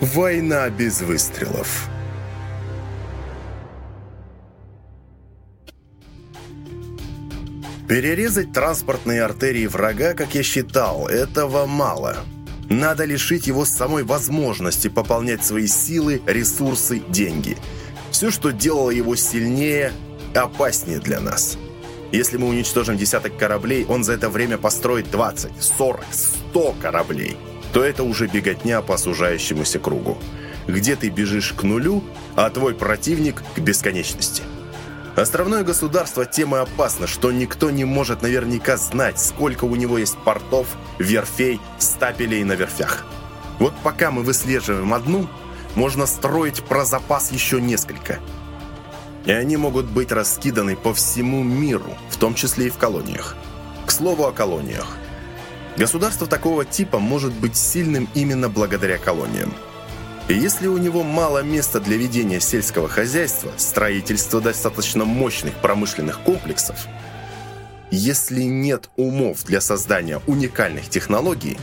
Война без выстрелов. Перерезать транспортные артерии врага, как я считал, этого мало. Надо лишить его самой возможности пополнять свои силы, ресурсы, деньги. Все, что делало его сильнее, опаснее для нас. Если мы уничтожим десяток кораблей, он за это время построит 20, 40, 100 кораблей. То это уже беготня по сужающемуся кругу. Где ты бежишь к нулю, а твой противник к бесконечности. Островное государство тем и опасно, что никто не может наверняка знать, сколько у него есть портов, верфей, стапелей на верфях. Вот пока мы выслеживаем одну, можно строить про запас еще несколько. И они могут быть раскиданы по всему миру, в том числе и в колониях. К слову о колониях. Государство такого типа может быть сильным именно благодаря колониям. И если у него мало места для ведения сельского хозяйства, строительства достаточно мощных промышленных комплексов, если нет умов для создания уникальных технологий,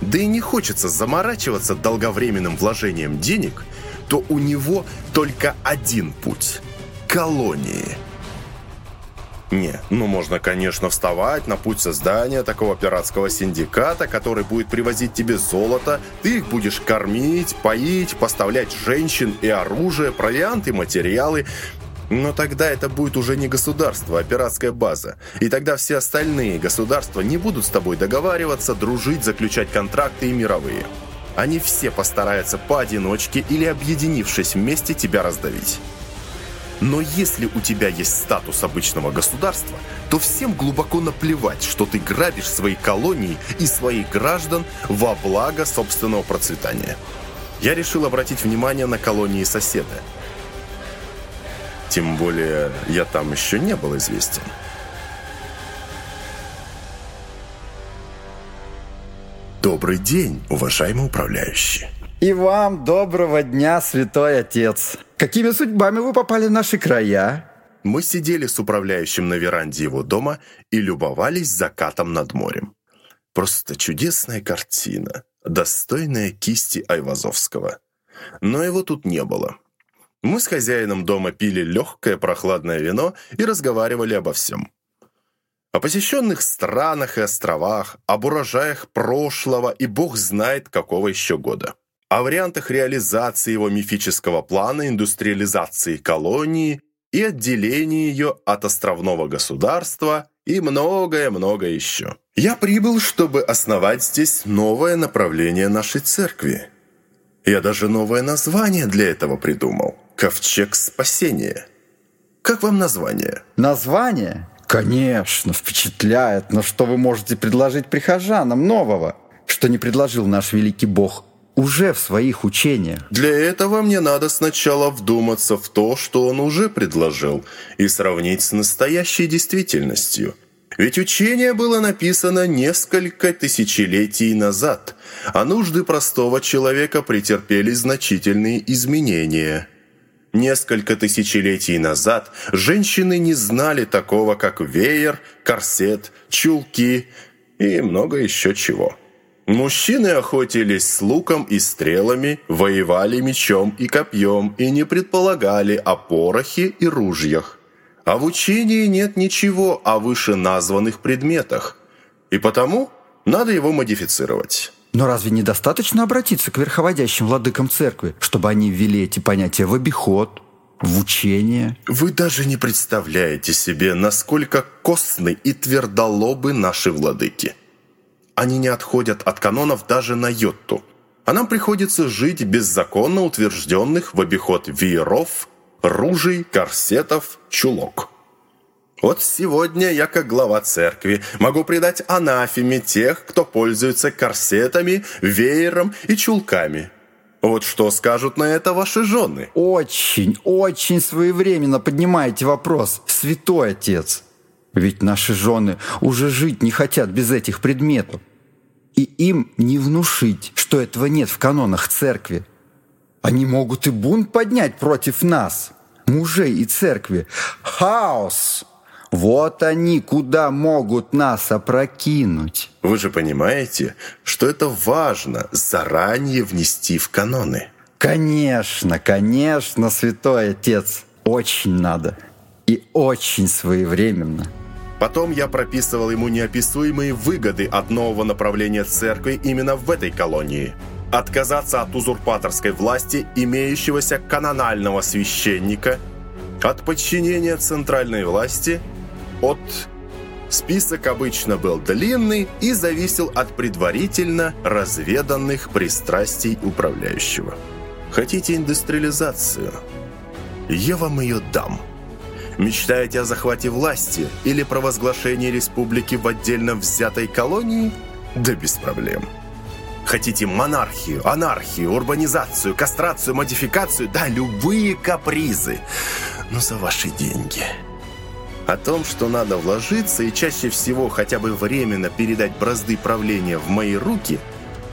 да и не хочется заморачиваться долговременным вложением денег, то у него только один путь – колонии – не, ну можно, конечно, вставать на путь создания такого пиратского синдиката, который будет привозить тебе золото, ты их будешь кормить, поить, поставлять женщин и оружие, провианты, материалы. Но тогда это будет уже не государство, а пиратская база. И тогда все остальные государства не будут с тобой договариваться, дружить, заключать контракты и мировые. Они все постараются поодиночке или объединившись вместе тебя раздавить. Но если у тебя есть статус обычного государства, то всем глубоко наплевать, что ты грабишь свои колонии и своих граждан во благо собственного процветания. Я решил обратить внимание на колонии соседа. Тем более, я там еще не был известен. Добрый день, уважаемый управляющий. И вам доброго дня, святой отец. Какими судьбами вы попали в наши края? Мы сидели с управляющим на веранде его дома и любовались закатом над морем. Просто чудесная картина, достойная кисти Айвазовского. Но его тут не было. Мы с хозяином дома пили легкое прохладное вино и разговаривали обо всем. О посещенных странах и островах, об урожаях прошлого и бог знает какого еще года о вариантах реализации его мифического плана индустриализации колонии и отделении ее от островного государства и многое-многое еще. Я прибыл, чтобы основать здесь новое направление нашей церкви. Я даже новое название для этого придумал. «Ковчег спасения». Как вам название? Название? Конечно, впечатляет. Но что вы можете предложить прихожанам нового, что не предложил наш великий Бог – уже в своих учениях. Для этого мне надо сначала вдуматься в то, что он уже предложил, и сравнить с настоящей действительностью. Ведь учение было написано несколько тысячелетий назад, а нужды простого человека претерпели значительные изменения. Несколько тысячелетий назад женщины не знали такого, как веер, корсет, чулки и много еще чего. Мужчины охотились с луком и стрелами, воевали мечом и копьем и не предполагали о порохе и ружьях. А в учении нет ничего о вышеназванных предметах, и потому надо его модифицировать. Но разве недостаточно обратиться к верховодящим владыкам церкви, чтобы они ввели эти понятия в обиход, в учение? Вы даже не представляете себе, насколько костны и твердолобы наши владыки они не отходят от канонов даже на йотту. А нам приходится жить без законно утвержденных в обиход вееров, ружей, корсетов, чулок. Вот сегодня я, как глава церкви, могу предать анафеме тех, кто пользуется корсетами, веером и чулками. Вот что скажут на это ваши жены? Очень, очень своевременно поднимаете вопрос, святой отец. Ведь наши жены уже жить не хотят без этих предметов и им не внушить, что этого нет в канонах церкви. Они могут и бунт поднять против нас, мужей и церкви. Хаос! Вот они куда могут нас опрокинуть. Вы же понимаете, что это важно заранее внести в каноны. Конечно, конечно, святой отец. Очень надо. И очень своевременно. Потом я прописывал ему неописуемые выгоды от нового направления церкви именно в этой колонии. Отказаться от узурпаторской власти, имеющегося канонального священника, от подчинения центральной власти, от... Список обычно был длинный и зависел от предварительно разведанных пристрастий управляющего. Хотите индустриализацию? Я вам ее дам. Мечтаете о захвате власти или провозглашении республики в отдельно взятой колонии? Да без проблем. Хотите монархию, анархию, урбанизацию, кастрацию, модификацию? Да, любые капризы. Но за ваши деньги. О том, что надо вложиться и чаще всего хотя бы временно передать бразды правления в мои руки,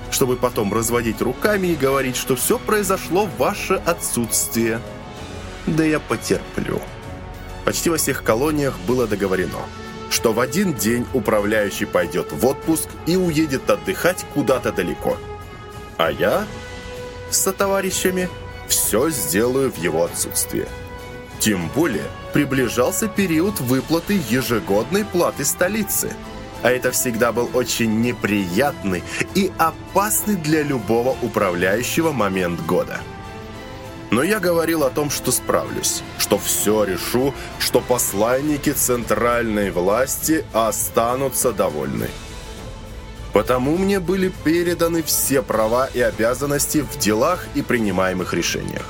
чтобы потом разводить руками и говорить, что все произошло в ваше отсутствие. Да я потерплю. Почти во всех колониях было договорено, что в один день управляющий пойдет в отпуск и уедет отдыхать куда-то далеко. А я со товарищами все сделаю в его отсутствие. Тем более приближался период выплаты ежегодной платы столицы. А это всегда был очень неприятный и опасный для любого управляющего момент года. Но я говорил о том, что справлюсь, что все решу, что посланники центральной власти останутся довольны. Потому мне были переданы все права и обязанности в делах и принимаемых решениях.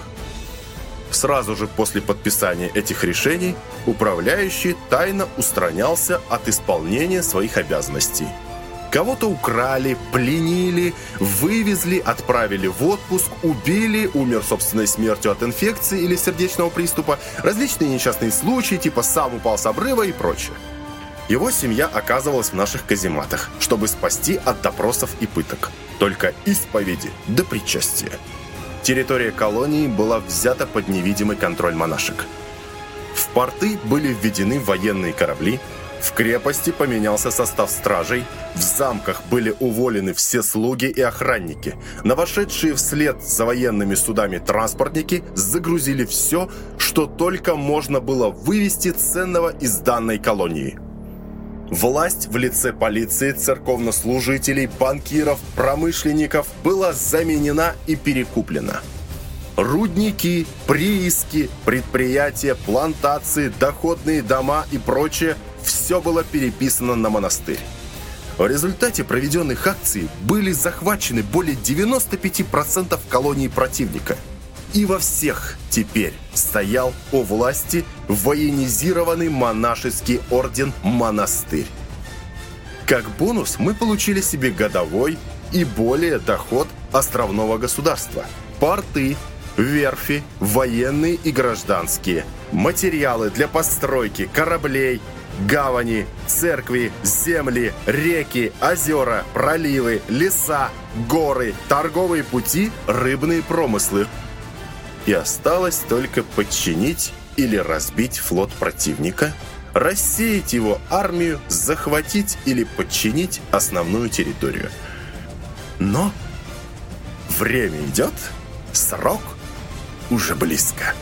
Сразу же после подписания этих решений управляющий тайно устранялся от исполнения своих обязанностей – Кого-то украли, пленили, вывезли, отправили в отпуск, убили, умер собственной смертью от инфекции или сердечного приступа, различные несчастные случаи, типа сам упал с обрыва и прочее. Его семья оказывалась в наших казематах, чтобы спасти от допросов и пыток. Только исповеди до причастия. Территория колонии была взята под невидимый контроль монашек. В порты были введены военные корабли, в крепости поменялся состав стражей, в замках были уволены все слуги и охранники. На вошедшие вслед за военными судами транспортники загрузили все, что только можно было вывести ценного из данной колонии. Власть в лице полиции, церковнослужителей, банкиров, промышленников была заменена и перекуплена. Рудники, прииски, предприятия, плантации, доходные дома и прочее – все было переписано на монастырь. В результате проведенных акций были захвачены более 95% колоний противника. И во всех теперь стоял у власти военизированный монашеский орден «Монастырь». Как бонус мы получили себе годовой и более доход островного государства. Порты, верфи, военные и гражданские, материалы для постройки кораблей, гавани, церкви, земли, реки, озера, проливы, леса, горы, торговые пути, рыбные промыслы. И осталось только подчинить или разбить флот противника, рассеять его армию, захватить или подчинить основную территорию. Но время идет, срок уже близко.